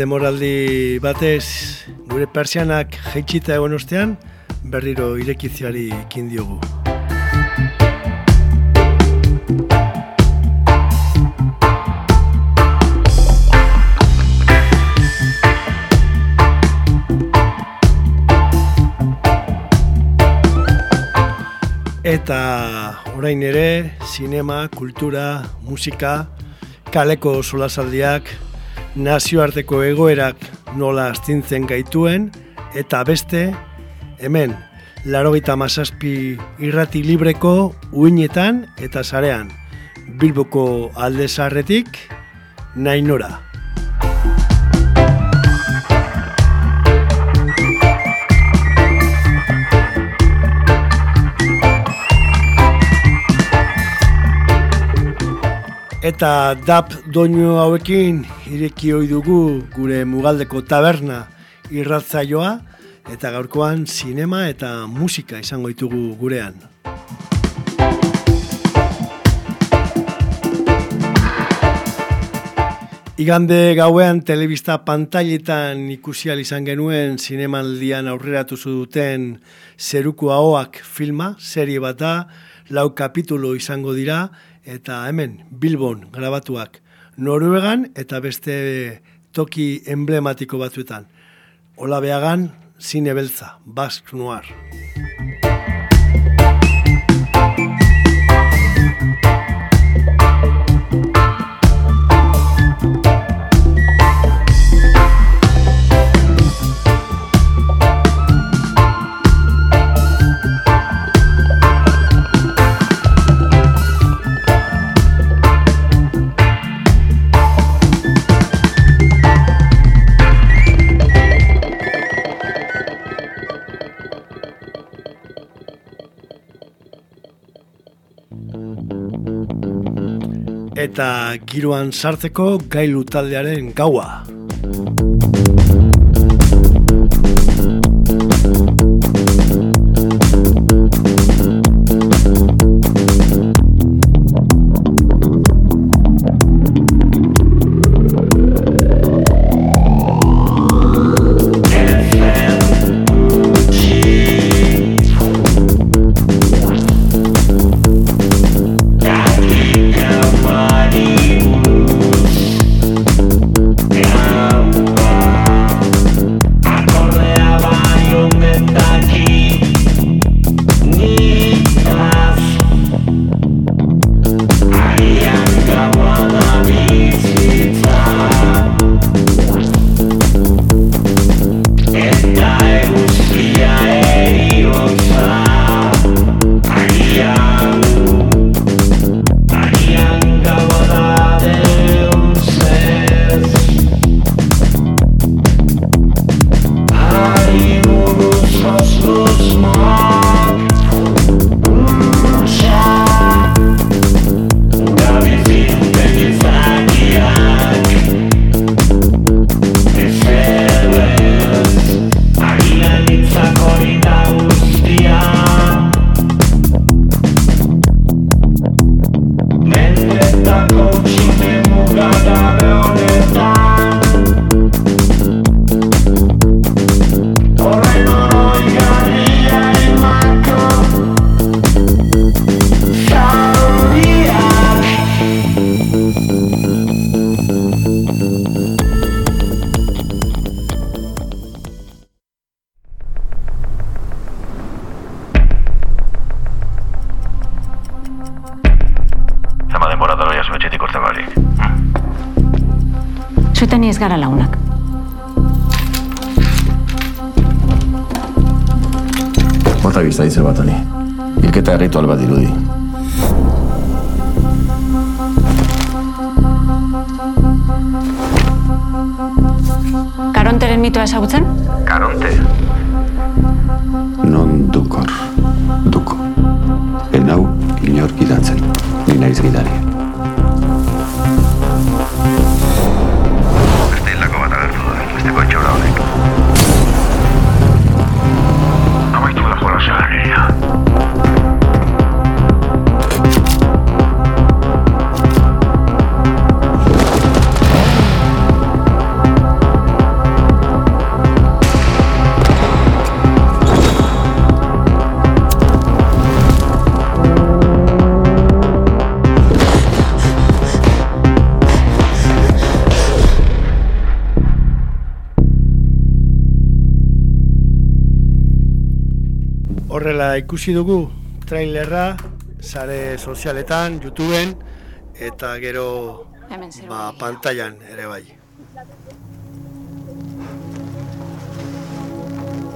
demoraldi batez gure persianak jaitsita egon ostean, berriro irekitziari ikin diogu. Eta orain ere, sinema, kultura, musika, kaleko solasaldiak, nazioarteko egoerak nola astintzen gaituen, eta beste, hemen, larogita mazazpi irrati libreko uinetan eta sarean, Bilboko alde zarretik, nahi nora. Eta dap doinu hauekin ireki hoi dugu gure mugaldeko taberna irratzaioa eta gaurkoan sinema eta musika izango ditugu gurean. Igande gauean telebista pantailetan ikusi izan genuen sinemaldian aurreratu duten zeruko ahoak filma, serie bat da, lau kapitulo izango dira, eta hemen Bilbon grabatuak Noruegan eta beste toki emblematiko batzuetan. Ola behagan, zine beltza, Basque Noir. Eta giroan sartzeko gailu taldearen gaua. Gara launak. Bota bizta dizel bat honi. Ilketa erritual bat dirudi. Karonteren mitoa esagutzen? Karonte? Ikusi dugu trailerra sare sozialetan, YouTubeen eta gero ba, pantailan ere bai.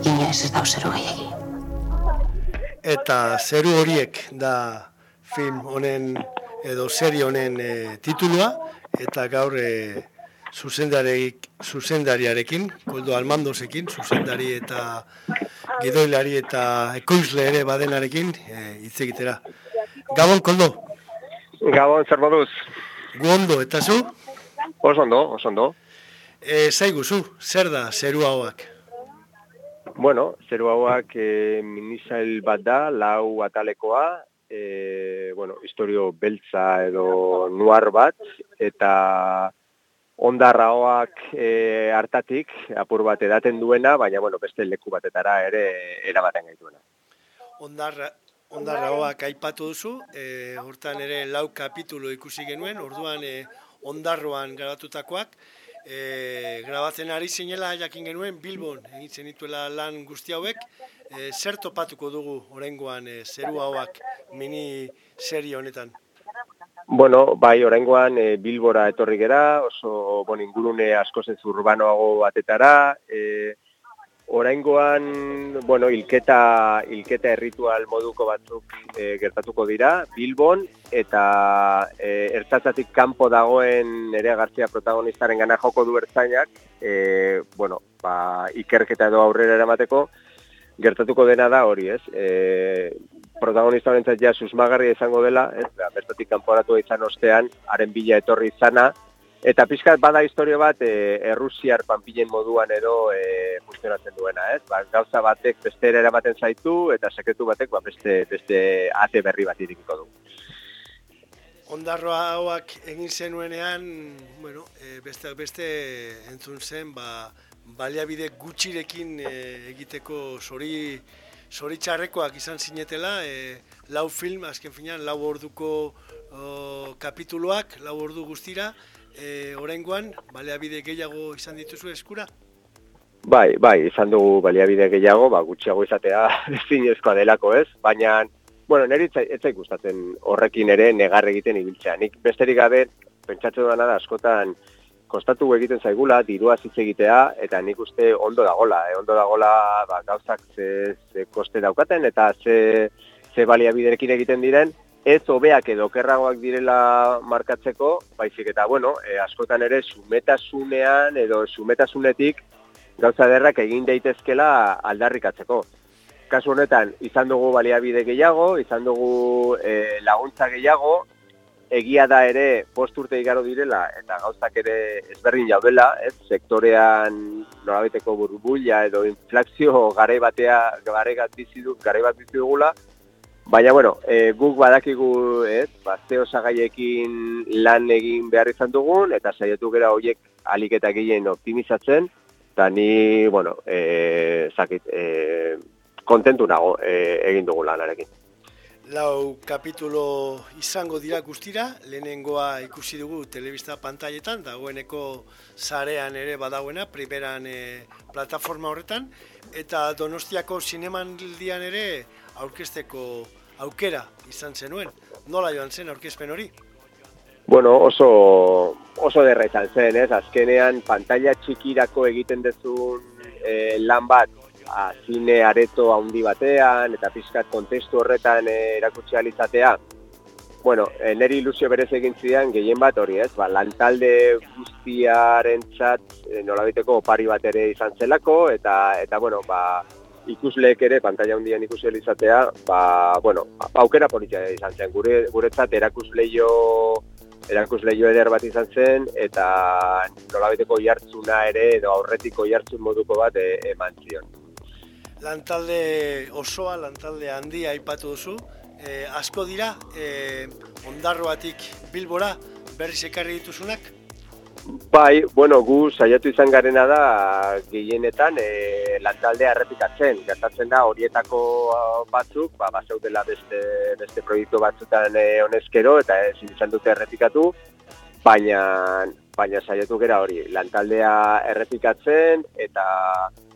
Inoez ez dau zeru gehiagi. Eta zeru horiek da film honen edo serie honen e, titulua eta gaur e, zuzendariarekin, Koldo Almandosekin, zuzendari eta gidoilari eta ekoizle ere badenarekin e, hitz egitera. Gabon, Koldo? Gabon, zer moduz? Gu ondo, eta zu? Oso ondo, oso ondo. E, zaigu, zu, zer da zeru hauak? Bueno, zeru hauak e, minisail bat da, lau atalekoa, e, bueno, historio beltza edo nuar bat, eta ondarraoak e, hartatik apur bat edaten duena, baina bueno, beste leku batetara ere eramaten gaituena. Ondarra, ondarraoak aipatu duzu, e, hortan ere lau kapitulo ikusi genuen, orduan e, ondarroan grabatutakoak, e, grabatzen ari zinela jakin genuen Bilbon egiten dituela lan guzti hauek, e, zer topatuko dugu orengoan e, zeru hauak mini serie honetan? Bueno, bai, oraingoan e, Bilbora etorri gera, oso bon ingurune asko ez urbanoago batetara, e, oraingoan, bueno, ilketa, ilketa erritual moduko batzuk e, gertatuko dira, Bilbon, eta e, ertzatzatik kanpo dagoen ere gartzia protagonistaren gana joko du ertzainak, e, bueno, ba, ikerketa edo aurrera eramateko, gertatuko dena da hori, ez? E, protagonista honetan ja susmagarria izango dela, ez, ba, bertatik kanporatu izan ostean, haren bila etorri izana, eta pixkat bada historia bat, e, errusiar panpilen moduan edo e, funtzionatzen duena, ez, ba, gauza batek beste ere eramaten zaitu, eta sekretu batek ba, beste, beste ate berri bat irikiko du. Ondarroa hauak egin zenuenean, bueno, e, beste, beste entzun zen, ba, baliabide gutxirekin e, egiteko sori zoritxarrekoak izan zinetela, e, lau film, azken finean, lau orduko o, kapituluak, lau ordu guztira, e, oraingoan, baleabide gehiago izan dituzu eskura? Bai, bai, izan dugu baliabide gehiago, ba, gutxiago izatea zinezkoa delako ez, baina, bueno, niri etzai gustatzen horrekin ere negar egiten ibiltzea. Nik besterik gabe, pentsatzen duena da askotan, kostatu egiten zaigula, dirua hitz egitea, eta nik uste ondo dagola, eh? ondo dagola ba, gauzak ze, ze koste daukaten, eta ze, ze baliabiderekin egiten diren, ez hobeak edo kerragoak direla markatzeko, baizik eta, bueno, e, askotan ere sumetasunean edo sumetasunetik gauza derrak egin daitezkela aldarrikatzeko. Kasu honetan, izan dugu baliabide gehiago, izan dugu e, laguntza gehiago, egia da ere post urte igaro direla eta gauzak ere ezberdin jaudela, ez? Sektorean norabiteko burbuila edo inflazio gare batea gare bat bizi du, gare bat bizi dugula. Baina bueno, e, guk badakigu, ez, ba osagaiekin lan egin behar izan dugun eta saiatu gera hoiek alik eta gehien optimizatzen eta ni, bueno, eh zakit, eh kontentu nago e, egin dugu lanarekin lau kapitulo izango dira guztira, lehenengoa ikusi dugu telebista pantailetan, dagoeneko zarean ere badauena, primeran e, plataforma horretan, eta Donostiako zineman ere aurkezteko aukera izan zenuen. Nola joan zen aurkezpen hori? Bueno, oso, oso derra izan zen, ez? Azkenean, pantalla txikirako egiten dezun e, lan bat, a, zine areto handi batean, eta pizkat kontestu horretan e, erakutsi alizatea, bueno, e, neri ilusio berez egin zidan gehien bat hori ez, ba, lantalde guztiaren txat e, nolabiteko opari bat ere izan zelako, eta, eta bueno, ba, ikusleek ere, pantalla hundian ikusi izatea, ba, bueno, aukera politia izan zen, gure, guretzat erakusleio erakusleio eder bat izan zen, eta nolabiteko jartzuna ere, edo aurretiko jartzun moduko bat e, zion lantalde osoa, lantalde handia aipatu duzu. E, asko dira, e, ondarroatik bilbora berriz ekarri dituzunak? Bai, bueno, gu saiatu izan garena da gehienetan e, lantaldea errepikatzen. Gertatzen da horietako batzuk, ba, basautela beste, beste proiektu batzutan e, honezkero eta ez izan dute errepikatu, baina, baina saiatu gera hori, lantaldea errepikatzen eta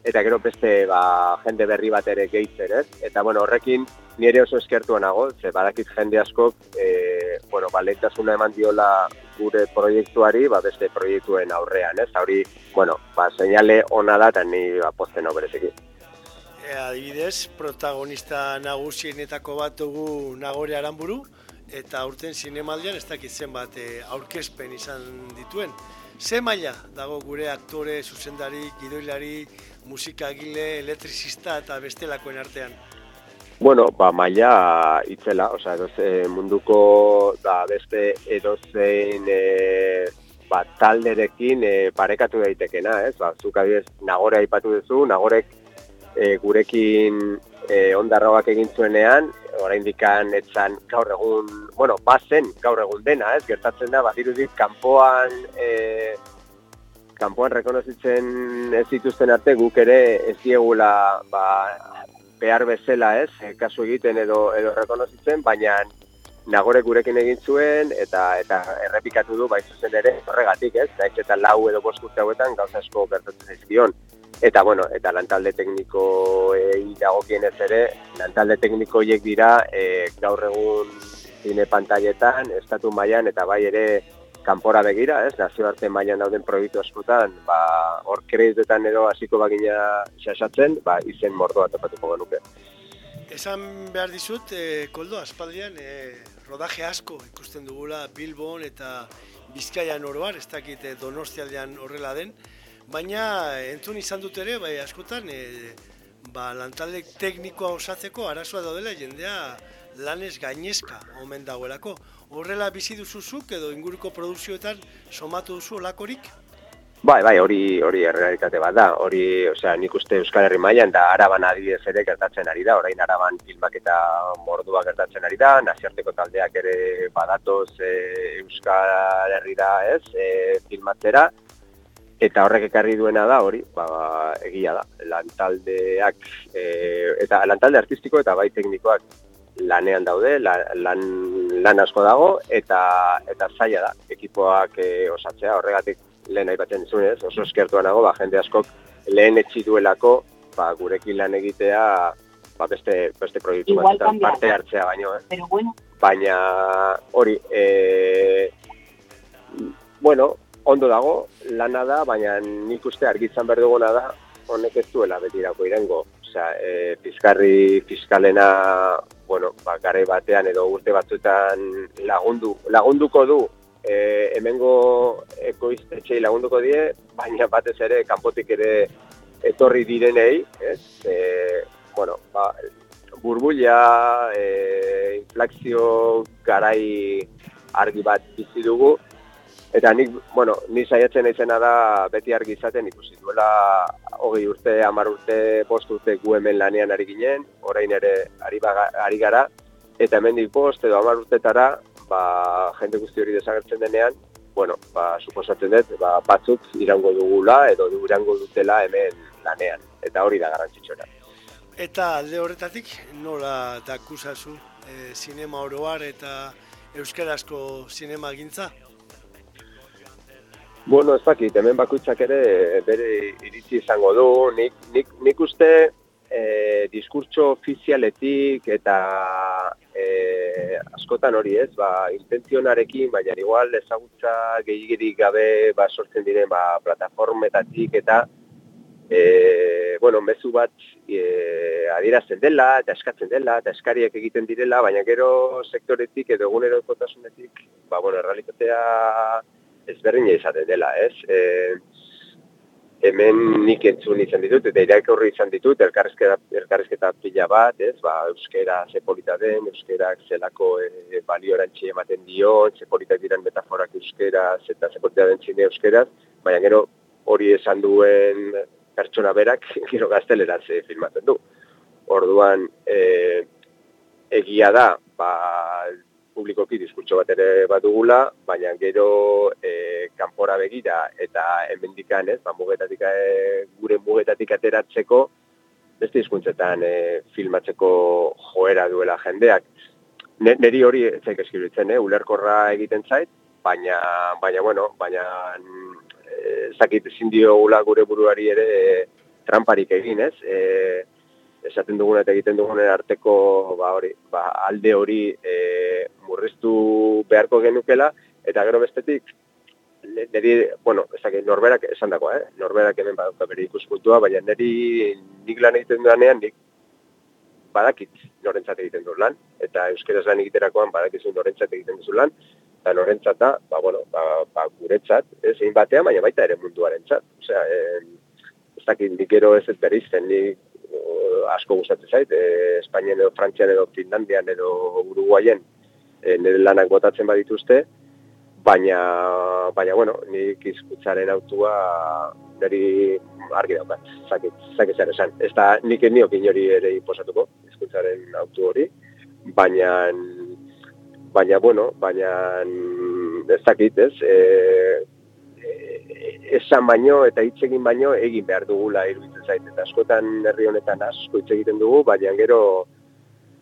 eta gero beste ba, jende berri bat ere gehitzen, ez? Eta bueno, horrekin nire oso eskertua nago, ze badakit jende askok, e, bueno, ba, eman diola gure proiektuari, ba, beste proiektuen aurrean, ez? Hori, bueno, ba, seinale ona da, eta ni ba, posten hau berezekin. E, adibidez, protagonista nagusienetako bat dugu nagore aranburu, eta aurten zinemaldian ez dakit zenbat e, aurkezpen izan dituen. Ze maila dago gure aktore, zuzendari, gidoilari, musikagile, elektrizista eta bestelakoen artean? Bueno, ba, maila itzela, osea, edoze, munduko da beste edozein e, ba, talderekin e, parekatu daitekena, ez? Ba, zuk adibidez, nagore aipatu duzu, nagorek e, gurekin e, ondarroak egin zuenean, orain dikan etzan gaur egun, bueno, bazen gaur egun dena, ez, gertatzen da, badirudit, kanpoan, e, kanpoan rekonozitzen ez dituzten arte guk ere ez diegula, ba, behar bezala, ez, e, kasu egiten edo, edo rekonozitzen, baina nagore gurekin egin zuen eta eta errepikatu du bai zuzen ere horregatik, ez? Naiz eta lau edo bost urte hauetan gauza asko gertatzen zaizkion. Eta bueno, eta lantalde tekniko ei dagokienez ere, lantalde tekniko hiek dira e, gaur egun zine pantailetan, estatu mailan eta bai ere kanpora begira, ez? Nazioarte mailan dauden proiektu askotan, ba hor kredituetan edo hasiko bagina xaxatzen, ba izen mordoa topatuko genuke. Esan behar dizut, e, koldo, aspaldian, e, rodaje asko ikusten dugula Bilbon eta Bizkaian oroar, ez dakit Donostialdean horrela den, Baina entzun izan dut ere, bai askotan, e, ba, lantalde teknikoa osatzeko arazoa daudela jendea lanez gainezka omen dagoelako. Horrela bizi duzuzuk edo inguruko produzioetan somatu duzu olakorik? Bai, bai, hori hori errealitate bat da. Hori, osea, nik uste Euskal Herri mailan da Araban adibidez ere gertatzen ari da. Orain Araban filmak eta mordua gertatzen ari da. Naziarteko taldeak ere badatoz e, Euskal Herrira, ez? E, filmatzera. Eta horrek ekarri duena da hori, ba, egia da, lantaldeak, e, eta lantalde artistiko eta bai teknikoak lanean daude, lan, lan asko dago, eta eta zaila da, ekipoak e, osatzea, horregatik lehen aipatzen zunez, oso eskertuan nago, ba, jende askok lehen etxi duelako, ba, gurekin lan egitea, ba, beste, beste proiektu bat, parte hartzea baino, eh? bueno. baina hori, e, bueno, ondo dago, lana da, baina nik uste argitzan behar duguna da, honek ez duela betirako irengo. Osea, e, fiskarri fiskalena, bueno, ba, gare batean edo urte batzuetan lagundu, lagunduko du, e, hemengo ekoiztetxei lagunduko die, baina batez ere, kanpotik ere etorri direnei, ez? E, bueno, ba, burbulia, e, inflakzio garai argi bat bizi dugu, Eta nik, bueno, ni saiatzen izena da beti argi izaten ikusi duela hogei urte, hamar urte, post urte gu hemen lanean ari ginen, orain ere ari, baga, ari gara, eta hemen dik post edo hamar urtetara, ba, jende guzti hori desagertzen denean, bueno, ba, suposatzen dut, ba, batzuk irango dugula edo irango dutela hemen lanean, eta hori da garrantzitsona. Eta alde horretatik, nola dakusazu e, sinema oroar eta euskarazko sinema gintza? Bueno, ez dakit, hemen bakoitzak ere bere iritzi izango du, nik, nik, nik uste e, diskurtso ofizialetik eta e, askotan hori ez, ba, intentzionarekin, baina igual ezagutza gehiagirik gabe ba, sortzen diren ba, plataformetatik eta e, bueno, mezu bat e, adierazten dela eta eskatzen dela eta eskariak egiten direla, baina gero sektoretik edo egunero ba, bueno, realitatea ezberdina izate dela, ez? E, hemen nik entzun izan ditut, eta irakorri izan ditut, elkarrezketa, elkarrezketa pila bat, ez? Ba, euskera zepolita den, euskerak zelako e, baliorantzi ematen dio, zepolita diren metaforak euskera, eta zepolita den txine euskeraz, baina gero hori esan duen pertsona berak, gero gaztelera ze filmatzen du. Orduan, e, egia da, ba, publikoki diskurtso bat ere badugula, baina gero e, kanpora begira eta hemendikan, ez, ba mugetatik e, gure mugetatik ateratzeko beste hizkuntzetan e, filmatzeko joera duela jendeak. Neri hori zaik eskiritzen, eh, ulerkorra egiten zait, baina baina bueno, baina e, zakit ezin gula gure buruari ere tramparik egin, ez? E, esaten dugun eta egiten dugunen arteko ba, hori, ba, alde hori e, murriztu beharko genukela, eta gero bestetik, neri, bueno, ezak, norberak esan dagoa, eh? norberak hemen badauka bere ikuspuntua, baina neri nik lan egiten duanean, nik badakit norentzat egiten du lan, eta euskeraz lan egiterakoan badakizun norentzat egiten duzu lan, eta norentzata, ba, bueno, ba, ba, guretzat, ez egin batean, baina baita ere munduaren txat. Osea, e, ez dakit, nik ero ez ez berizten, nik asko gustatzen zait, e, Espainian edo Frantzian edo Finlandian edo Uruguayen e, nire lanak botatzen badituzte, baina, baina bueno, nik izkutzaren autua niri argi daukat, zakit, zakit zer esan. Ez da nik niok inori ere imposatuko, izkutzaren autu hori, baina, baina, bueno, baina, ez dakit, ez, e, esan baino eta hitz egin baino egin behar dugula iruditzen zait. Eta askotan herri honetan asko hitz egiten dugu baina gero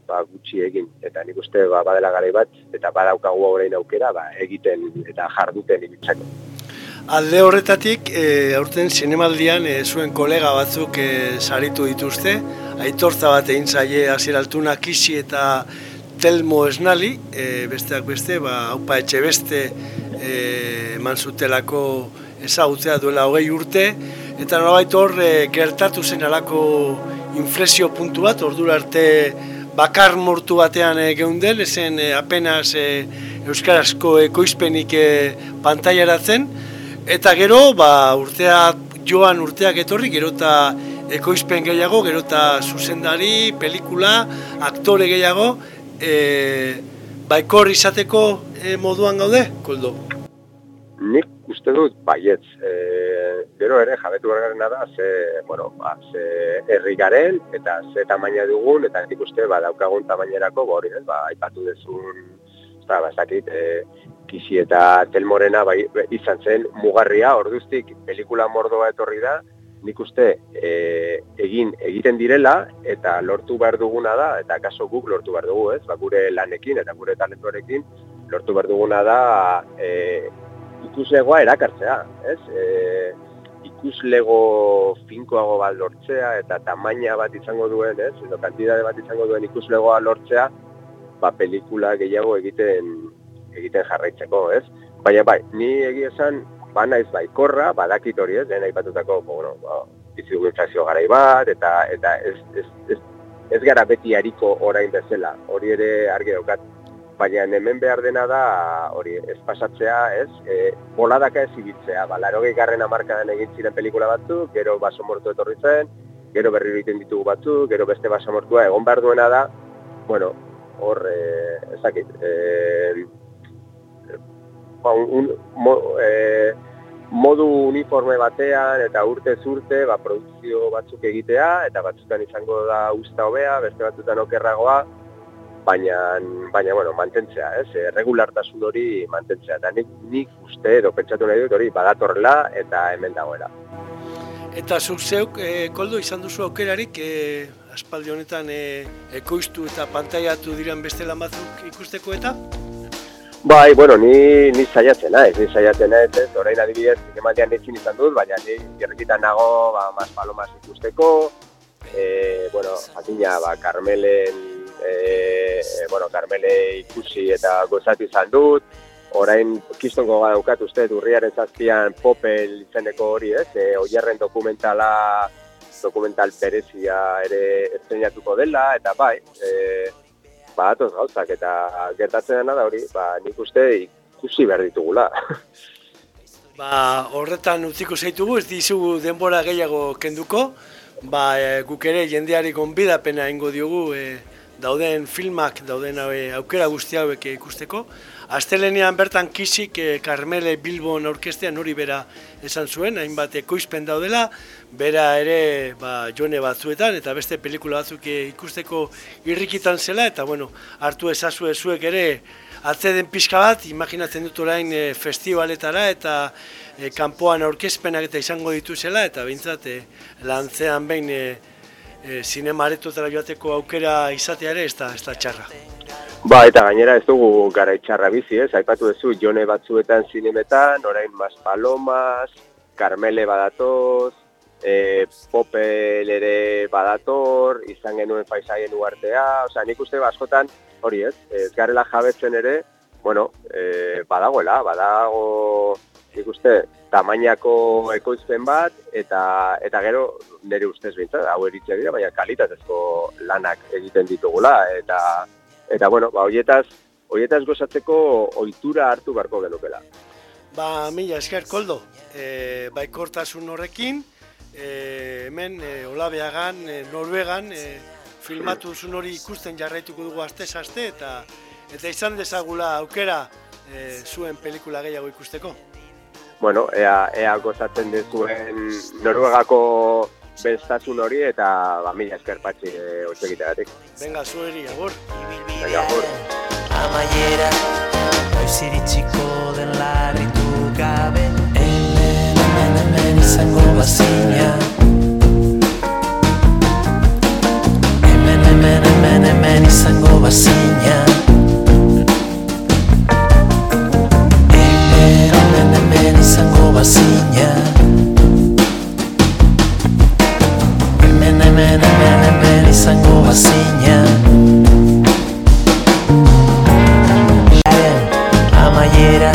ba, gutxi egin. Eta nik uste ba, badela garai bat eta badaukagu orain aukera ba, egiten eta jarduten ibiltzeko. Alde horretatik, e, aurten sinemaldian e, zuen kolega batzuk e, saritu dituzte, aitortza bat egin zaie aziraltuna kisi eta telmo esnali, e, besteak beste, ba, haupa etxe beste e, manzutelako ezagutzea duela hogei urte, eta nolabait hor e, gertatu zen alako inflexio puntu bat, ordura arte bakar mortu batean e, geunden, ezen e, apenas e, euskarazko ekoizpenik e, pantaiaratzen, eta gero ba, urtea joan urteak etorri, gero eta ekoizpen gehiago, gero eta zuzendari, pelikula, aktore gehiago, e, baikor izateko e, moduan gaude, koldo? Nik uste dut baietz. E, gero ere jabetu bergarena da ze, bueno, ba, ze herri garen eta ze tamaina dugun eta nik uste ba daukagun tamainerako ba hori, ba aipatu dezun, ba basakit, e, kisi eta telmorena bai, izan zen mugarria, orduztik pelikula mordoa etorri da, nik uste e, egin egiten direla eta lortu behar duguna da, eta kaso guk lortu behar dugu, ez? Ba, gure lanekin eta gure talentuarekin lortu behar duguna da e, ikuslegoa erakartzea, ez? E, ikuslego finkoago bat lortzea eta tamaina bat izango duen, ez? Edo kantidade bat izango duen ikuslegoa lortzea, ba, pelikula gehiago egiten egiten jarraitzeko, ez? Baina bai, ni egia esan, ba naiz bai, korra, badakit hori ez, dena ipatutako, bueno, ba, izidugu inflazio garai bat, eta, eta ez, ez, ez, ez gara beti hariko orain bezala, hori ere argi daukat, baina hemen behar dena da hori ez pasatzea, ez? E, boladaka ez ibiltzea, ba 80garren hamarkadan egin ziren pelikula batzuk, gero baso mortu etorri zen, gero berri egiten ditugu batzuk, gero beste baso mortua egon behar duena da, bueno, hor eh ezakit, eh ba, un, mo, e, modu uniforme batean eta urte zurte ba, produkzio batzuk egitea eta batzutan izango da usta hobea, beste batzutan okerragoa, baina, baina bueno, mantentzea, ez? E, regulartasun hori mantentzea. Eta nik, nik uste edo pentsatu nahi dut hori badatorla eta hemen dagoela. Eta zuk zeuk, e, koldo, izan duzu aukerarik, e, aspaldi honetan e, ekoiztu eta pantaiatu diren beste lan batzuk ikusteko eta? Bai, bueno, ni, ni saiatzen naiz, ni saiatzen naiz, ez, orain adibidez, ematean nintzen izan dut, baina ni gerrikitan nago, ba, mas palomas ikusteko, e, bueno, jakina, ba, Carmelen e, bueno, Carmele ikusi eta gozatu izan dut, orain kistongo daukat uste urriaren zazpian popel izeneko hori ez, e, oierren dokumentala dokumental berezia ere estrenatuko dela, eta bai, e, ba, atoz gauzak, eta gertatzen dena da hori, ba, nik uste ikusi behar ditugula. Ba, horretan utziko zaitugu, ez dizugu denbora gehiago kenduko, ba, e, guk ere jendeari gonbidapena ingo diogu, e, dauden filmak, dauden aukera guzti hauek ikusteko. Astelenean bertan kisik Carmele Bilbon orkestean hori bera esan zuen, hainbat ekoizpen daudela, bera ere ba, jone batzuetan eta beste pelikula batzuk ikusteko irrikitan zela, eta bueno, hartu ezazue zuek ere atzeden pixka bat, imaginatzen dut orain eh, festivaletara eta eh, kanpoan aurkezpenak eta izango dituzela, eta bintzat eh, lantzean behin eh, e, aretoetara joateko aukera izatea ere ez da, ez da txarra. Ba, eta gainera ez dugu gara itxarra bizi, ez? Aipatu duzu, jone batzuetan zinemetan, orain Mas Palomas, Carmele badatoz, e, popel ere badator, izan genuen paisaien uartea, osea, nik uste askotan hori ez, ez garela jabetzen ere, bueno, e, badagoela, badago, nik uste, tamainako ekoizpen bat, eta eta gero, nire ustez bintzat, hau eritzea dira, baina kalitatezko lanak egiten ditugula, eta, eta bueno, ba, hoietaz, hoietaz gozatzeko ohitura hartu barko genukela. Ba, mila esker koldo, e, baikortasun horrekin, e, hemen e, Olabeagan, e, Norvegan, e, filmatu zun hori ikusten jarraituko dugu aste aste eta eta izan dezagula aukera e, zuen pelikula gehiago ikusteko. Bueno, ea, ea gozatzen dezuen Noruegako bestasun hori eta ba, mila esker patxi e. Venga, zueri, agur. Venga, agur. Amaiera, noiz iritsiko den larritu gabe Hemen, hemen, hemen izango bazina Hemen, hemen, hemen, hemen izango bazina Hemen, hemen, hemen, izango bazina amaiera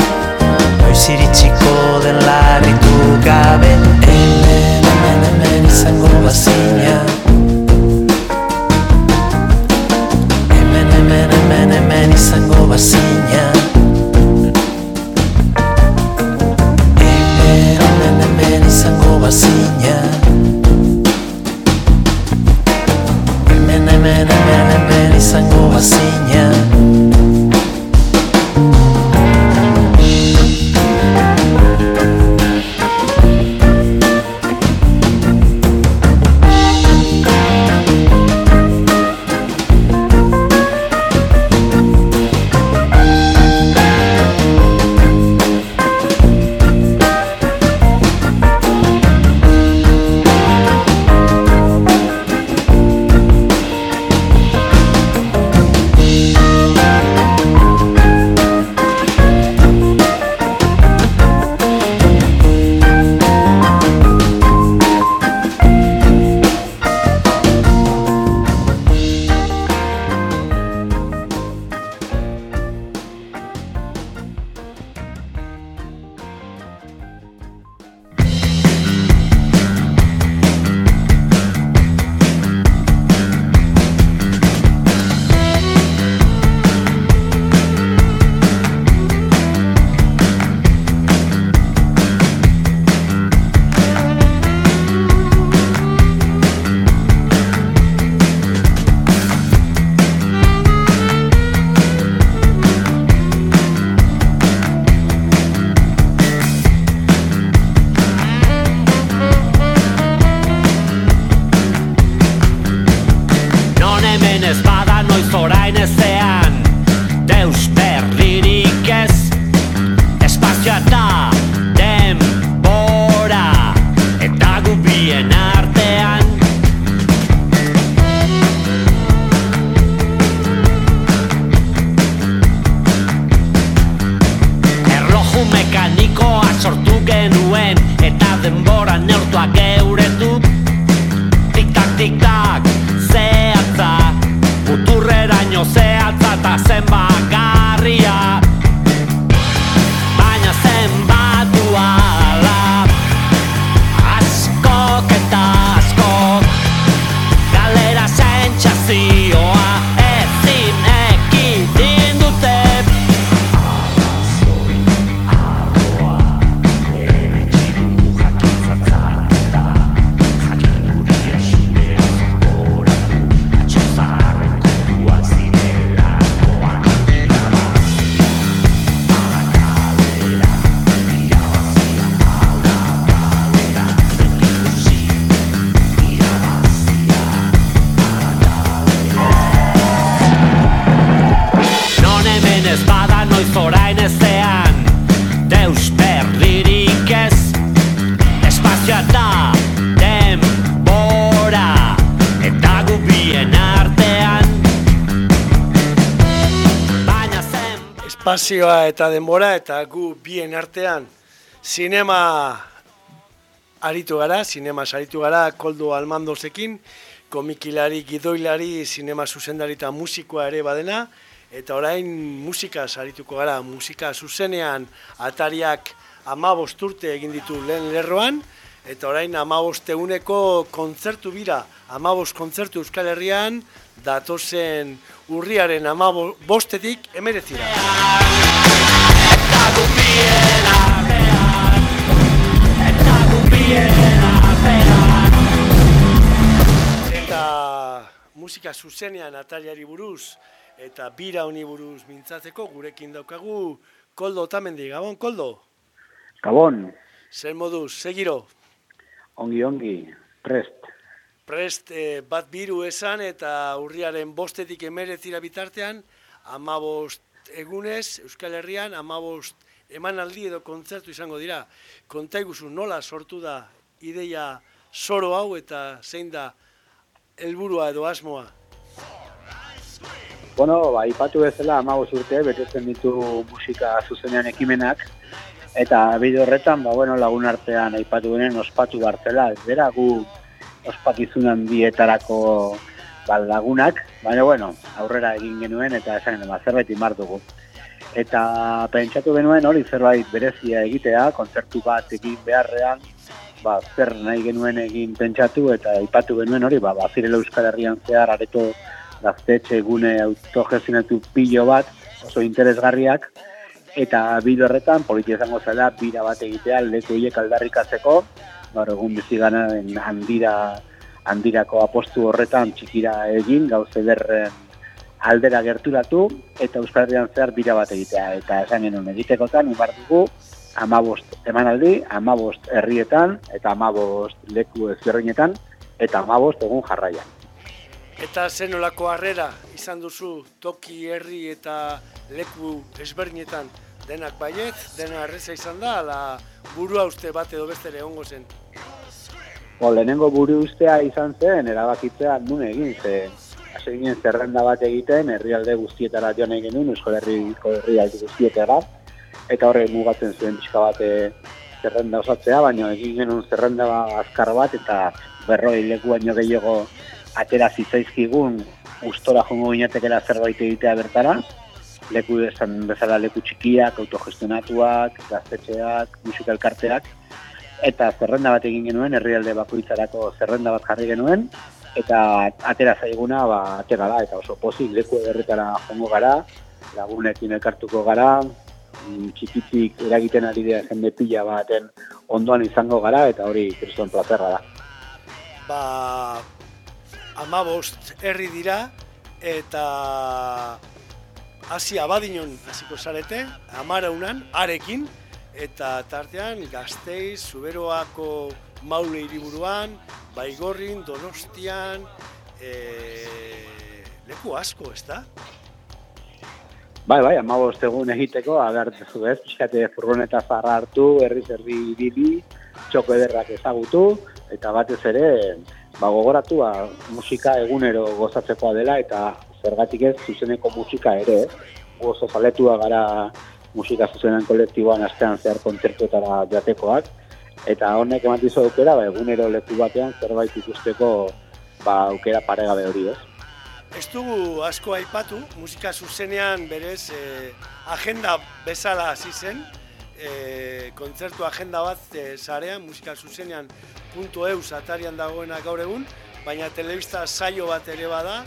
Noiz iritsiko den larritu gabe Hemen, hemen, hemen izango bazina Espazioa eta denbora eta gu bien artean. Zinema aritu gara, sinema aritu gara, koldo almandozekin, komikilari, gidoilari, sinema zuzendari eta musikoa ere badena, eta orain musika arituko gara, musika zuzenean atariak amabost urte egin ditu lehen lerroan, eta orain amabost eguneko kontzertu bira, amabost kontzertu Euskal Herrian, datozen urriaren amabostetik emerezira. Eta musika zuzenean atariari buruz, eta bira honi buruz mintzatzeko gurekin daukagu Koldo Otamendi, Gabon, Koldo? Gabon. Zer moduz, segiro? Ongi, ongi, prest. Prest eh, bat biru esan eta urriaren bostetik emerezira bitartean, amabost egunez, Euskal Herrian, amabost emanaldi edo kontzertu izango dira. Kontaiguzu nola sortu da ideia soro hau eta zein da helburua edo asmoa? Bueno, ba, ipatu bezala amago urte, betetzen ditu musika zuzenean ekimenak, eta bide horretan, ba, bueno, lagun artean aipatu genen ospatu bartzela, ez bera gu ospakizunan dietarako ba, lagunak, baina bueno, aurrera egin genuen eta esan genuen, ba, zerbait imar dugu. Eta pentsatu genuen hori zerbait berezia egitea, kontzertu bat egin beharrean, ba, zer nahi genuen egin pentsatu eta aipatu genuen hori, ba, ba, zirela Euskal Herrian zehar areto gaztetxe gune autogestionatu pilo bat, oso interesgarriak, eta bide horretan, politia izango zela, bira bat egitea, leku hiek aldarrikatzeko, gaur egun bizigana handira, handirako apostu horretan txikira egin, gauze berren aldera gerturatu, eta Euskal Herrian zehar bira bat egitea. Eta esan genuen egitekotan, ibar dugu, amabost emanaldi, amabost herrietan, eta amabost leku ezberdinetan, eta amabost egun jarraian. Eta zenolako harrera izan duzu toki herri eta leku ezberdinetan denak baiet, dena erreza izan da, ala burua uste bat edo beste egongo zen. Bo, lehenengo buru ustea izan zen, erabakitzea nun egin, ze hasi ginen zerrenda bat egiten, herrialde guztietara joan egin nuen, euskal herri, herrialde guztietara, eta horre mugatzen zuen pixka bat eh, zerrenda osatzea, baina egin genuen zerrenda azkar bat, eta berroi leku baino gehiago atera zitzaizkigun ustora jongo ginetekela zerbait egitea bertara, leku esan bezala leku txikiak, autogestionatuak, gaztetxeak, musikalkarteak, eta zerrenda bat egin genuen, herrialde bakoitzarako zerrenda bat jarri genuen, eta atera zaiguna, ba, atera da, eta oso pozik leku ederretara jongo gara, lagunekin elkartuko gara, mm, txikitzik eragiten ari dira jende pila baten ondoan izango gara, eta hori kriston plazerra da. Ba, amabost herri dira eta hasi abadinon hasiko zarete, amaraunan, arekin, eta tartean gazteiz, zuberoako maule hiriburuan, baigorrin, donostian, e, leku asko, ez da? Bai, bai, amabost egun egiteko, agartzu ez, pixkate furgoneta zarra hartu, herri zerri bibi, txoko ederrak ezagutu, eta batez ere, ba, gogoratu ba, musika egunero gozatzekoa dela eta zergatik ez zuzeneko musika ere, oso zaletua gara musika zuzenen kolektiboan astean zehar kontzertuetara jatekoak, eta honek eman dizu aukera, ba, egunero leku batean zerbait ikusteko ba, aukera paregabe hori ez. Ez dugu asko aipatu, musika zuzenean berez eh, agenda bezala hasi zen, e, kontzertu agenda bat e, zarean, musika zuzenean .eus atarian dagoena gaur egun, baina telebista saio bat ere bada,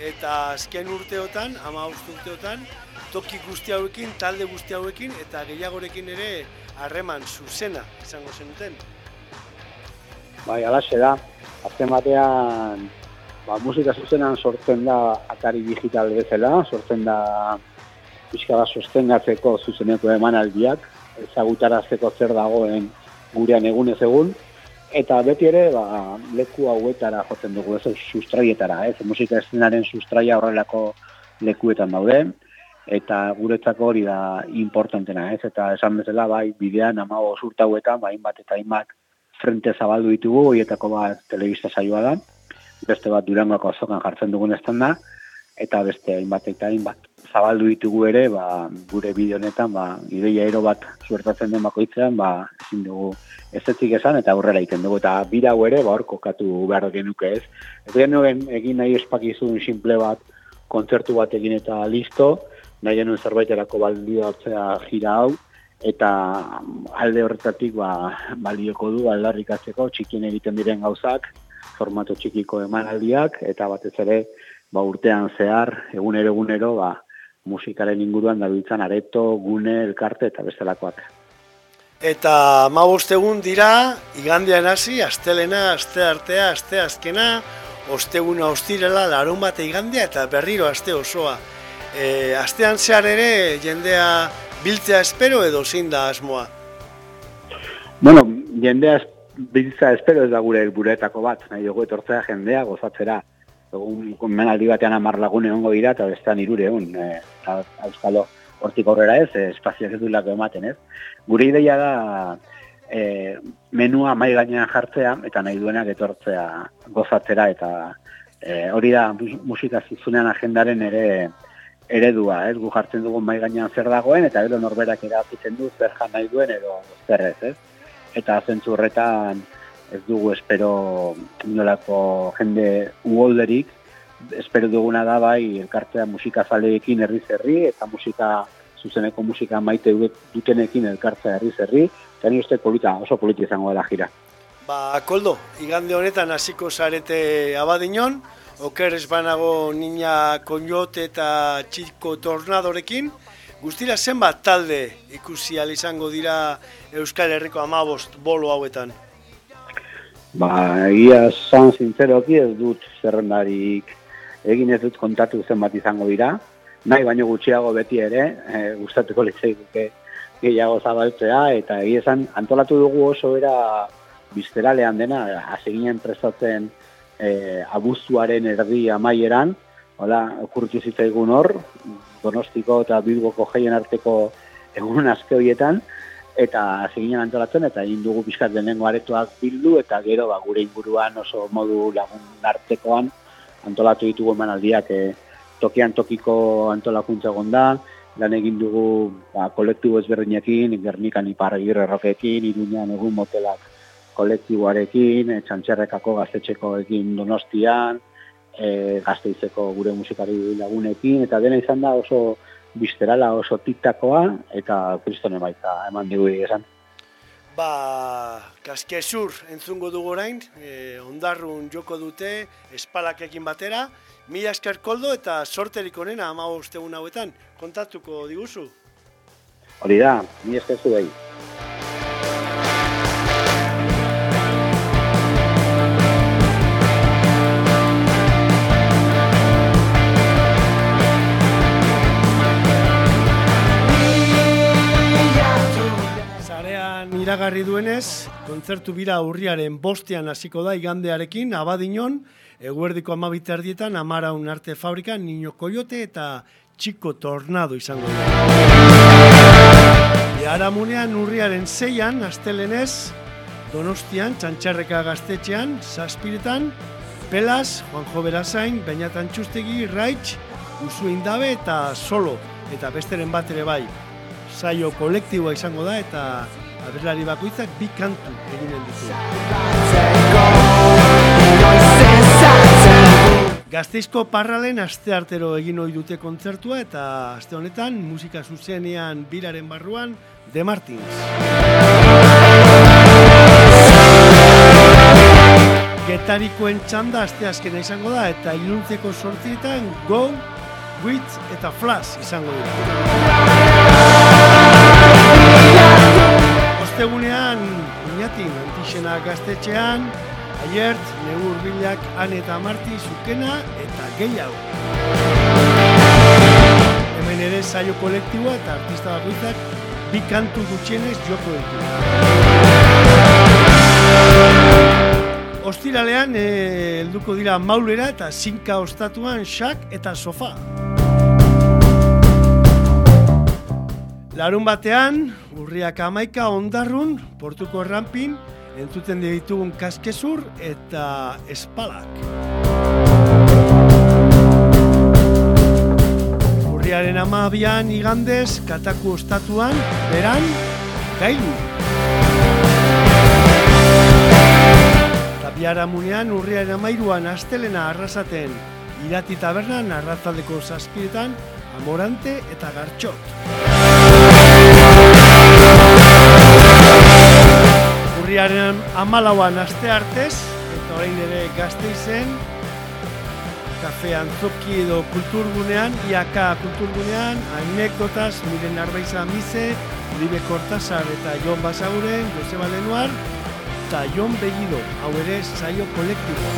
eta azken urteotan, ama urteotan, toki guzti hauekin, talde guzti hauekin, eta gehiagorekin ere harreman zuzena izango zenuten. Bai, alaxe da, azken batean, ba, musika zuzenan sortzen da atari digital bezala, sortzen da pixka bat sostengatzeko zuzeneko emanaldiak, ezagutarazteko zer dagoen gurean egunez egun, eta beti ere ba, leku hauetara jotzen dugu, ez sustraietara, ez? Musika eszenaren sustraia horrelako lekuetan daude, eta guretzako hori da importantena, ez? Eta esan bezala bai bidean amago surta hauetan, ba, inbat eta inbat frente zabaldu ditugu, hoietako bat telebista saioa da, beste bat durangoako azokan jartzen dugun estan da, eta beste hainbat eta hainbat zabaldu ditugu ere, ba, gure bideo honetan, ba, ideia ero bat suertatzen den bakoitzean, ba, ezin dugu ez etzik esan eta aurrera egiten dugu. Eta bira ere, ba, hor kokatu behar genuke ez. Ez genuen egin nahi espakizun simple bat, kontzertu bat egin eta listo, nahi genuen zerbaiterako balioatzea jira hau, eta alde horretatik ba, balioko du aldarrikatzeko txikien egiten diren gauzak, formato txikiko emanaldiak, eta batez ere ba, urtean zehar, egunero egunero, ba, musikaren inguruan dabiltzan areto, gune, elkarte eta bestelakoak. Eta ma egun dira, igandean hasi, astelena, aste artea, aste azkena, osteguna ostirela, larun bate igandea eta berriro aste osoa. E, astean zehar ere, jendea biltzea espero edo zein da asmoa? Bueno, jendea biltzea espero ez da gure buretako bat, nahi dugu etortzea jendea gozatzera. Egun menaldi batean amar lagune ongo dira eta bestean irure egun, e, euskalo hortik aurrera ez, e, espazioak ez duilako ematen ez. Gure ideia da e, menua mai gainean jartzea eta nahi duenak etortzea gozatzera eta e, hori da musika zuzunean agendaren ere eredua, ez? Gu jartzen dugu mai gainean zer dagoen eta gero norberak erabakitzen du zer jan nahi duen edo zer ez, ez? Eta zentzu horretan ez dugu espero inolako jende uolderik espero duguna da bai elkartea musika zaleekin herri zerri eta musika zuzeneko musika maite dutenekin elkartzea herri zerri eta ni uste polita, oso politi izango dela jira. Ba, Koldo, igande honetan hasiko zarete abadinon, oker banago nina konjot eta txiko tornadorekin, guztira zenbat talde ikusi izango dira Euskal Herriko amabost bolo hauetan? Ba, egia san zintzeroki ez dut zerrendarik. Egin ez dut kontatu zenbat izango dira, nahi baino gutxiago beti ere, e, gustatuko litzaiguke gehiago zabaltzea, eta egia esan antolatu dugu oso era bizteralean dena, hasi ginen prestatzen e, abuztuaren erdi amaieran, hola, okurtu zitzaigun hor, donostiko eta bilboko jaien arteko egun azke horietan, eta hasi ginen antolatzen, eta egin dugu pixkat denengo aretoak bildu, eta gero ba, gure inguruan oso modu lagun artekoan antolatu ditugu emanaldiak e, tokian tokiko antolakuntza gonda, lan egin dugu ba, kolektibo ezberdinekin, Gernikan ipar egirre rokekin, Iruñan egun motelak kolektiboarekin, e, txantxerrekako gaztetxeko egin donostian, e, gazteizeko gure musikari lagunekin, eta dena izan da oso bizterala, oso tiktakoa, eta kristone baita eman digu esan. Ba, kaskezur entzungo dugu orain, e, ondarrun joko dute, espalakekin batera, mila esker koldo eta sorterik onena ama ustegun hauetan, kontatuko diguzu? Hori da, mila esker zu iragarri duenez, kontzertu bira urriaren bostean hasiko da igandearekin, abadinon, eguerdiko amabita erdietan, amaraun arte fabrika, Niño Koyote eta Txiko Tornado izango da. Eara munean urriaren zeian, astelenez, Donostian, Txantxarreka gaztetxean, Zazpiretan, Pelas, Juanjo Berazain, Beñatan Txustegi, Raitz, Usu Indabe eta Solo, eta besteren bat ere bai. Saio kolektiboa izango da eta aberlari bakoitzak bi kantu eginen ditu. Gazteizko parralen aste artero egin ohi dute kontzertua eta aste honetan musika zuzenean biraren barruan De Martins. Getarikoen txanda aste azkena izango da eta iluntzeko sortzietan Go, Witz eta Flash izango dira ostegunean, inatin, antixena gaztetxean, aiert, negur bilak, han eta marti, zukena eta gehiago. Hemen ere saio kolektiboa eta artista bakoitzak bi kantu gutxienez joko ditu. Ostiralean, eh, helduko dira maulera eta zinka ostatuan xak eta sofa. Larun batean, urriak amaika ondarrun, portuko errampin, entzuten ditugun kaskezur eta espalak. Urriaren amabian igandez, kataku ostatuan, beran, gailu. Tabiara munean, urriaren amairuan, astelena arrasaten, irati tabernan, arratzaldeko zazpiretan, amorante eta gartxot. Urriaren amalauan aste artez, eta orain ere gazteizen, kafe antzoki edo kulturgunean, IAK kulturgunean, anekdotaz, miren arbaiza mize, Libe Kortazar eta Jon Basaguren, Joseba Lenuar, eta Jon Begido, hau ere saio kolektibo.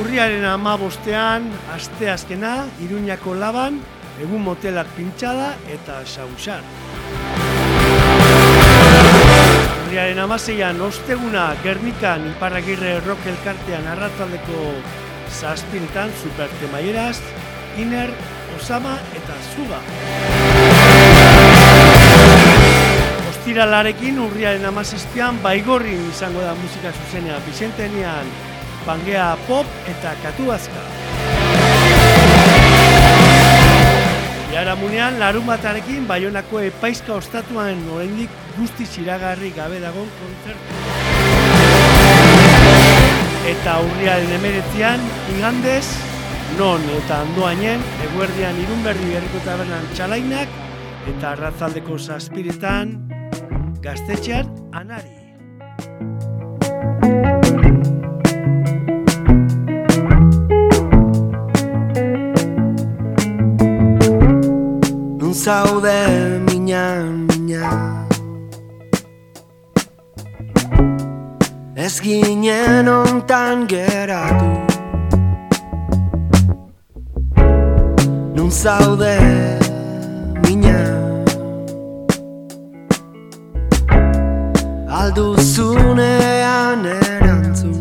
Urriaren ama bostean, aste azkena, Iruñako laban, egun motelak pintxada eta sausar. Urriaren amaseian, osteguna Gernikan Iparragirre Rock Elkartean arratzaldeko zazpinetan supertemaieraz, Iner, Osama eta Zuga. Ostiralarekin urriaren amazizpian baigorrin izango da musika zuzenea Bizentenean, Pangea Pop eta Katuazka. Biharamunean, larun batarekin, Baionako epaizka ostatuan oraindik guzti iragarri gabe dagon kontzertu. Eta urriaren emeretzian, igandez, non eta andoainen, eguerdian irunberri berriko tabernan txalainak, eta arratzaldeko zazpiretan, gaztetxean anari. Zaude mina, mina. Ez ginen ontan geratu. Nun zaude mina. Alduzunean erantzun.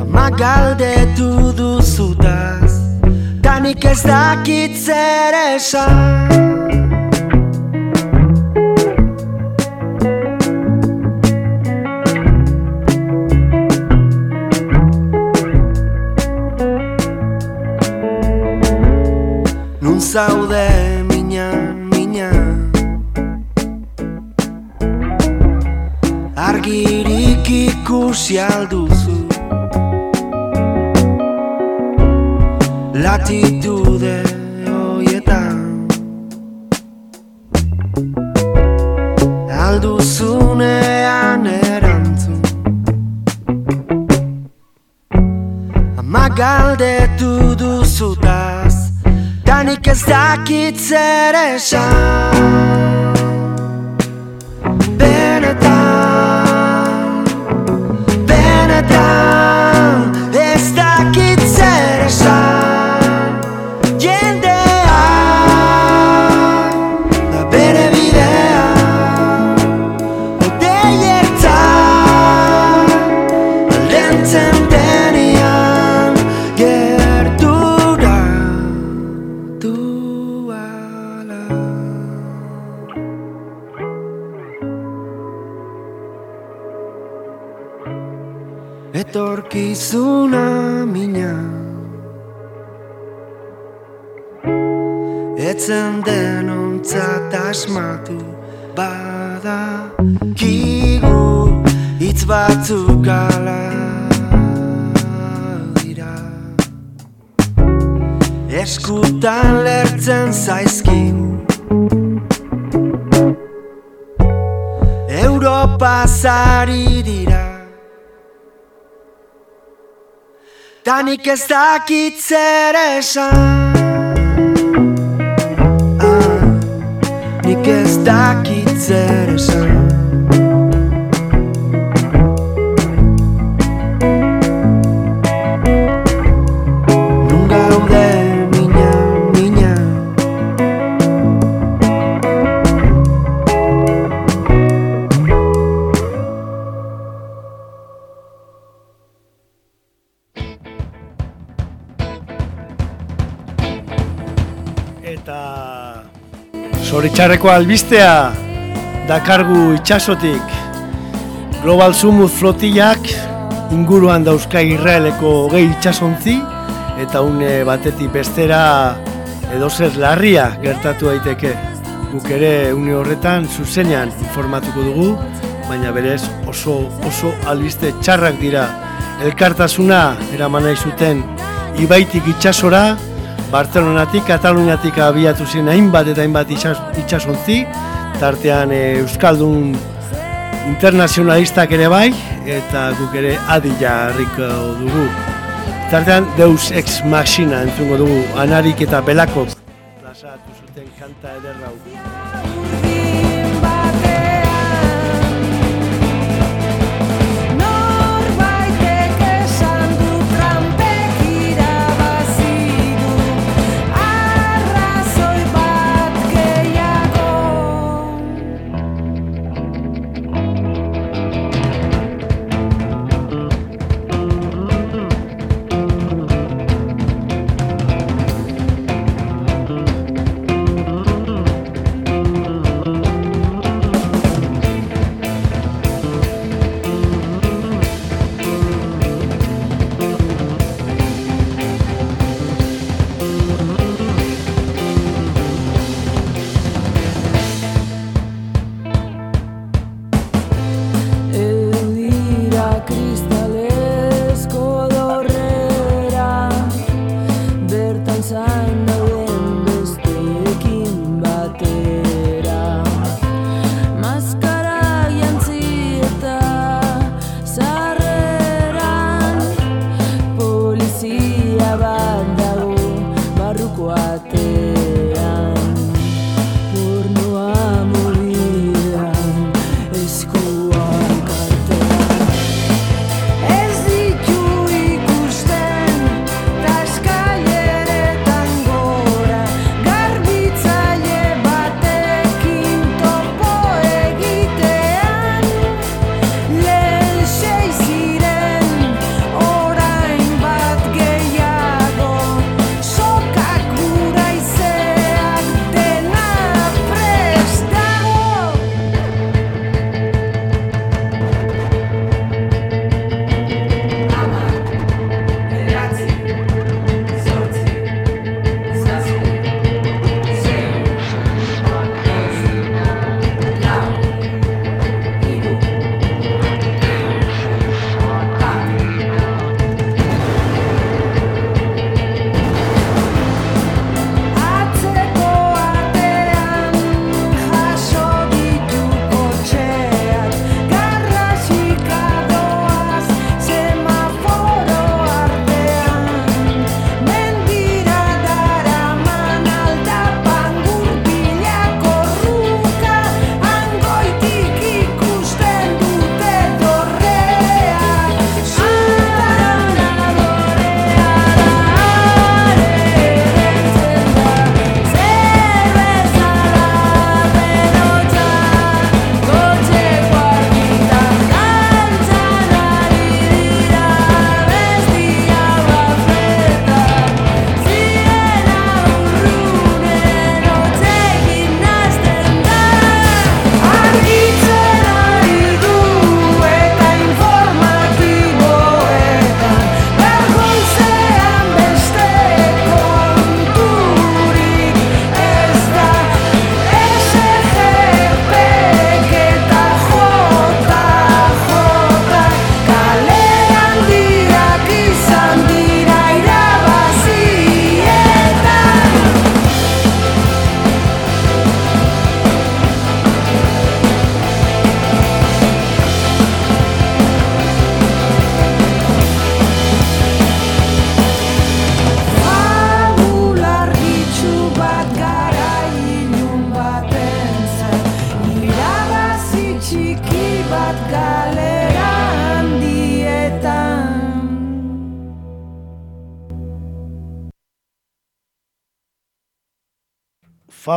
Ama galdetu Tanik ez dakit zer esan. Nun zaude mina, mina. Argirik ikusi alduzu Latitude dakit zer esan Danik ez dakit zer esan Zoritxarreko albistea Dakargu itxasotik Global Sumut flotillak inguruan dauzka Israeleko hogei itxasontzi, eta une batetik bestera edo zer larria gertatu daiteke. Guk ere une horretan zuzenean informatuko dugu, baina berez oso oso albiste txarrak dira. Elkartasuna eraman nahi zuten ibaitik itxasora, Barcelonatik, Kataluniatik abiatu zen hainbat eta hainbat itxas, itxasontzi, tartean e, Euskaldun internazionalistak ere bai, eta guk ere adila harriko dugu. Tartean Deus Ex Machina entzungo dugu, anarik eta belakok. Plazatu zuten kanta ederra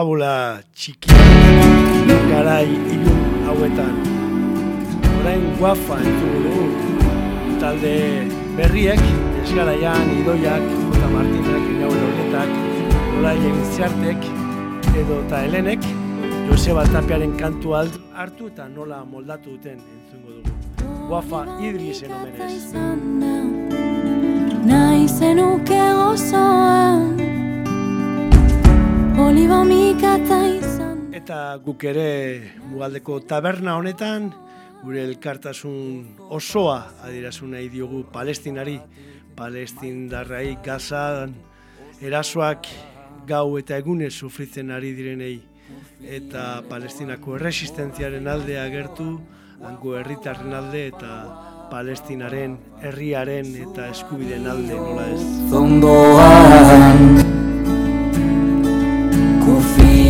Fabula txiki garai ilun hauetan. Orain guafa entzungo dugu. Talde berriek, esgaraian, idoiak, Jota Martinak, Inaure Horretak, Nola Egizartek, edo eta Helenek, Joseba Tapiaren kantu hartu eta nola moldatu duten entzungo dugu. Wafa Idrisen omenez. Nahi zenuke gozoan Oliba mikata izan Eta guk ere mugaldeko taberna honetan gure elkartasun osoa adierazu nahi diogu palestinari, palestindarrai gazan erasoak gau eta egunez sufritzen ari direnei eta palestinako erresistentziaren alde agertu, hango herritarren alde eta palestinaren herriaren eta eskubideen alde nola ez. Zondoan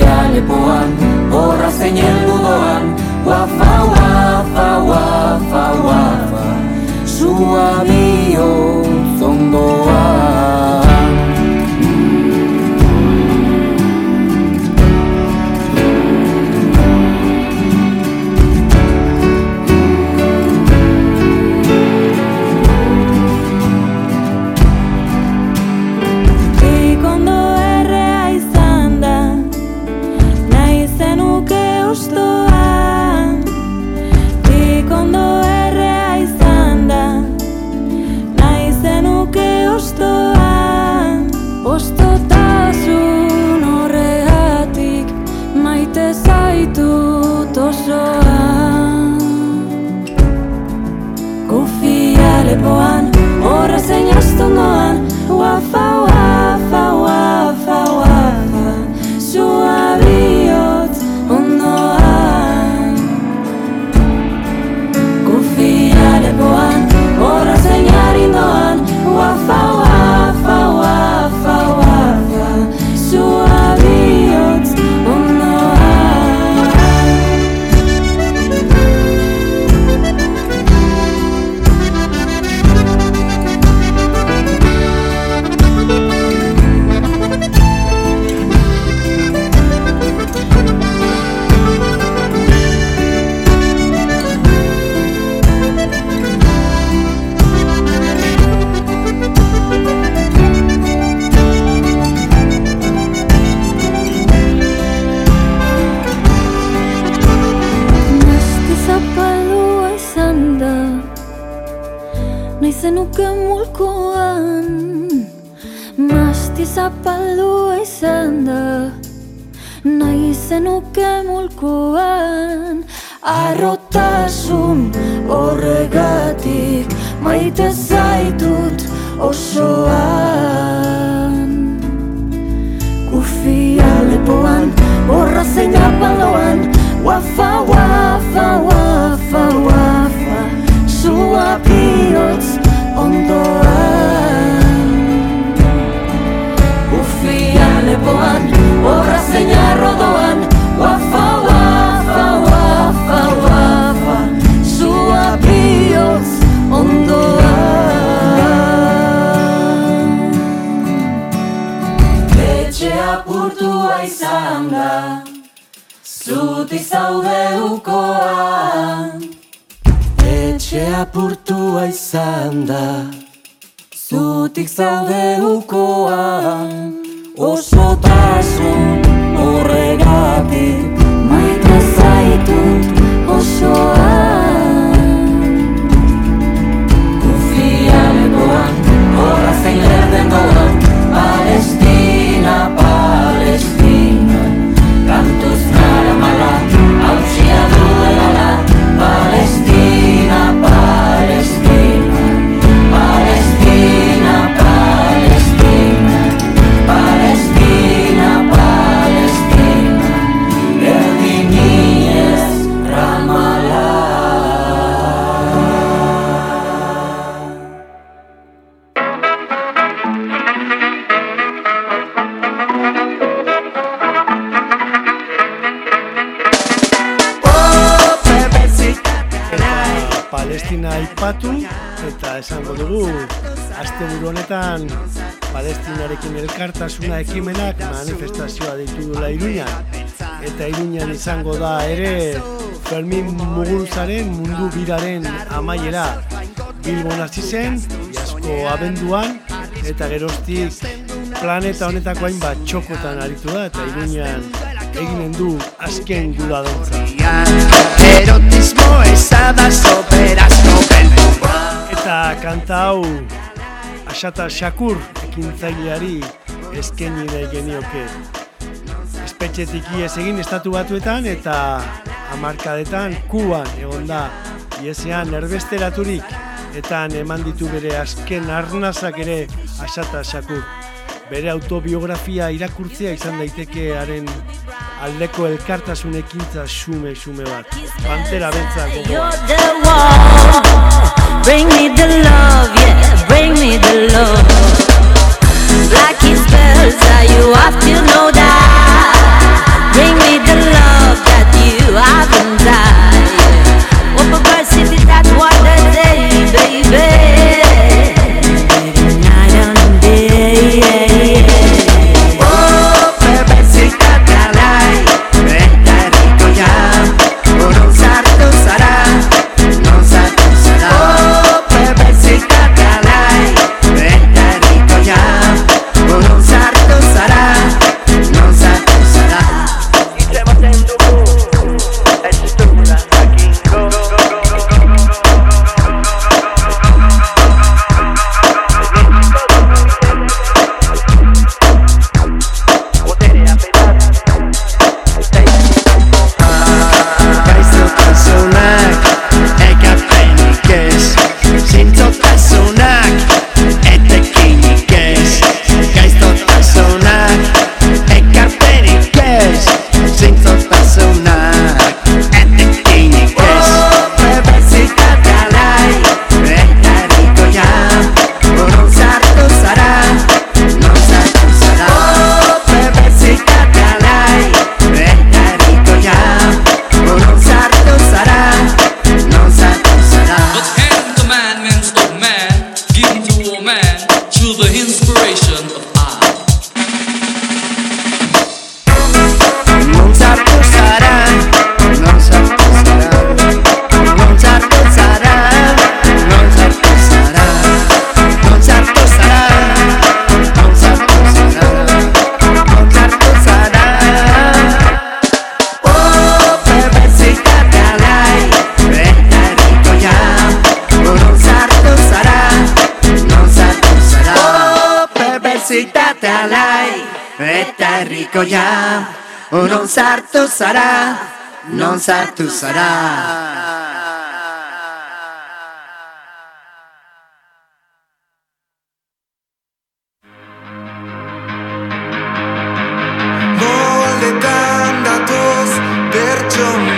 Kufia lepoan Horra zein doan Wafa, wafa, wafa, wafa Sua zondoan elkartasuna ekimenak manifestazioa ditu dula. Eta iruñan izango da ere Fermin Muguruzaren mundu biraren amaiera Bilbo nazi zen, jasko abenduan, eta geroztik planeta honetako hainbat txokotan aritu da, eta iruñan eginen du azken gula dutza. Erotismo ezada soberazko Eta kanta hau Asata Shakur ekintzaileari eskeni da genioke. Espetxetik ies egin estatu batuetan eta amarkadetan kuban egon da. Iesean erbesteraturik eta eman ditu bere azken arnazak ere asata asaku bere autobiografia irakurtzea izan daitekearen aldeko elkartasun ekintza xume xume bat. Pantera bentza gogoan Bring me the love, yeah, bring me the love. you have to eta lai, eta erriko ja, non sartu zara, non sartu zara. Moldetan datoz, bertxon.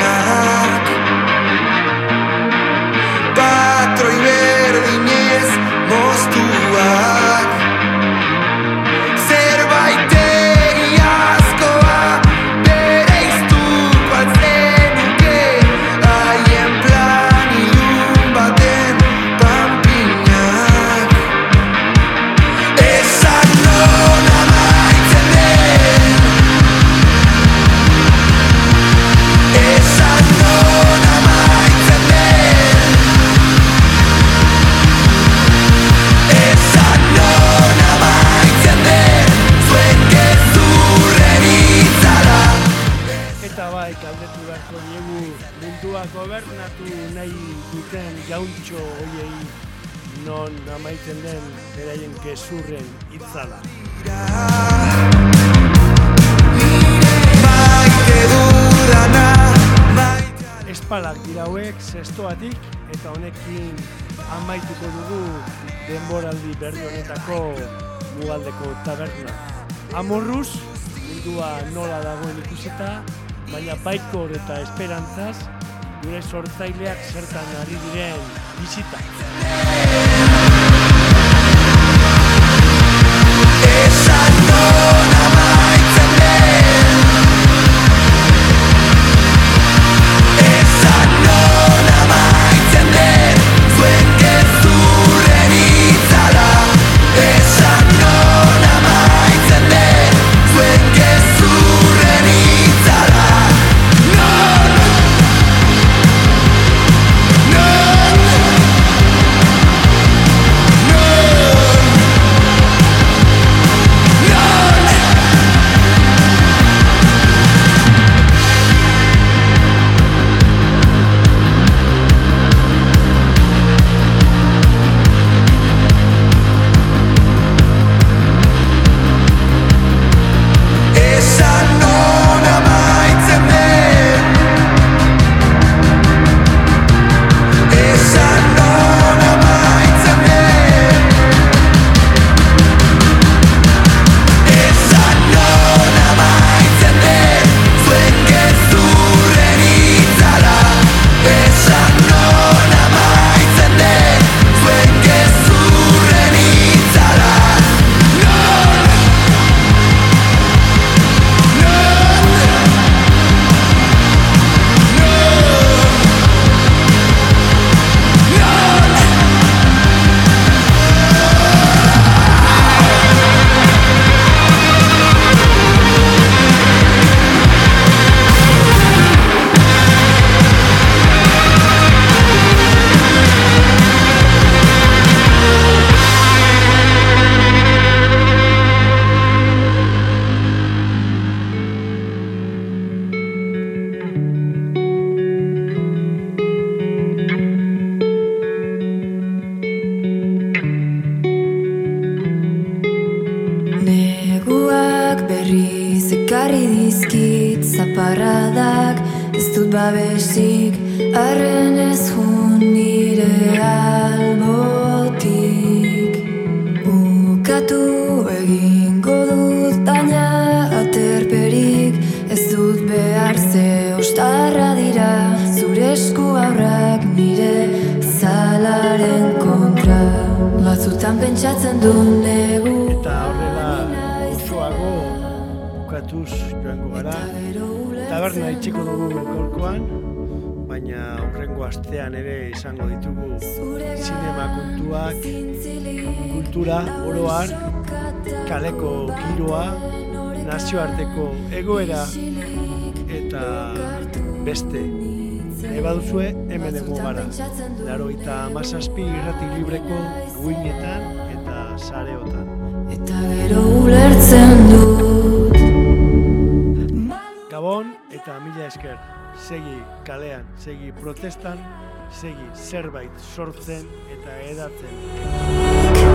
non amaitzen den beraien gezurren itzala. Espalak dira hauek zestoatik eta honekin amaituko dugu denboraldi berri honetako mugaldeko taberna. Amorruz, mundua nola dagoen ikusita, baina baikor eta esperantzaz, gure sortzaileak zertan ari diren bizita. Arren ez nire albotik. Ukatu egingo dut baina aterperik Ez dut behar ze ostarra dira. Zure esku aurrak nire zalaren kontra. Batzutan pentsatzen du negu Eta horrela osoago bukatuz joango gara. Taberna itxiko dugu gaurkoan, astean ere izango ditugu zinema kontuak, kultura, oroar, kaleko giroa, nazioarteko egoera eta beste. Nahi baduzue hemen egon gara. Laro eta amazazpi irrati libreko guinetan eta sareotan. Eta gero ulertzen eta mila esker. Segi kalean, segi protestan, segi zerbait sortzen eta edatzen.